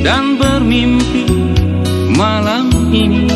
dan bermimpi malam ini.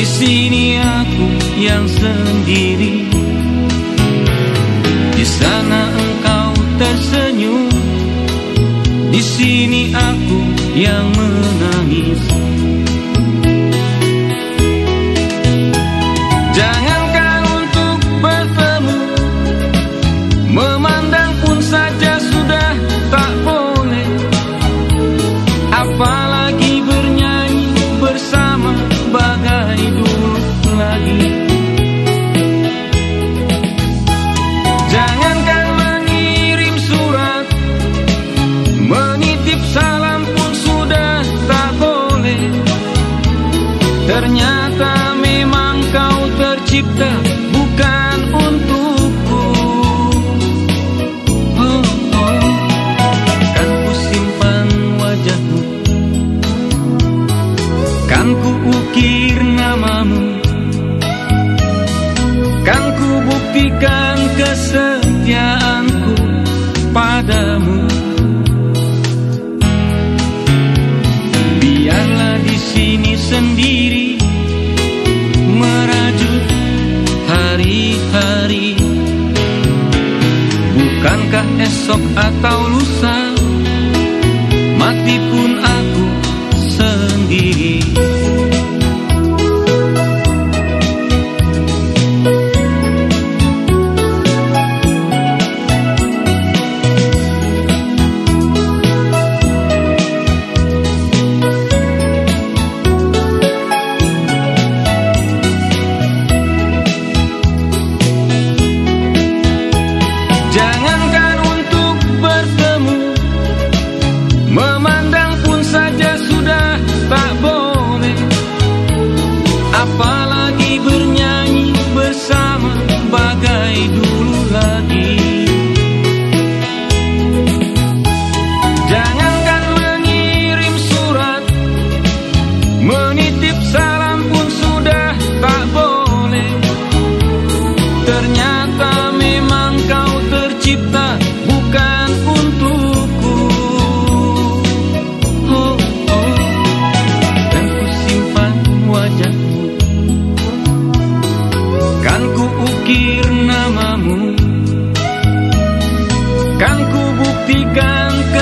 Di sini aku yang sendiri. Di sana engkau tersenyum. Di sini aku yang menangis. Jangankan untuk bertemu Memandang tercipta bukan untukku. Oh, oh. Kan ku simpan wajahmu. Kan ku ukir namamu. Kan ku buktikan kesetiaanku padamu. Biarlah di sini sendiri Bukankah esok atau lusa mati pun aku sendiri Ternyata memang kau tercipta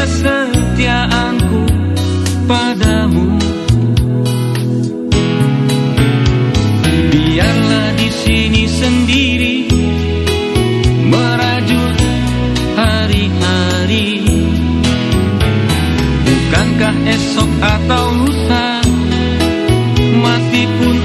kesetiaanku padamu. Biarlah di sini sendiri merajut hari-hari. Bukankah esok atau lusa mati pun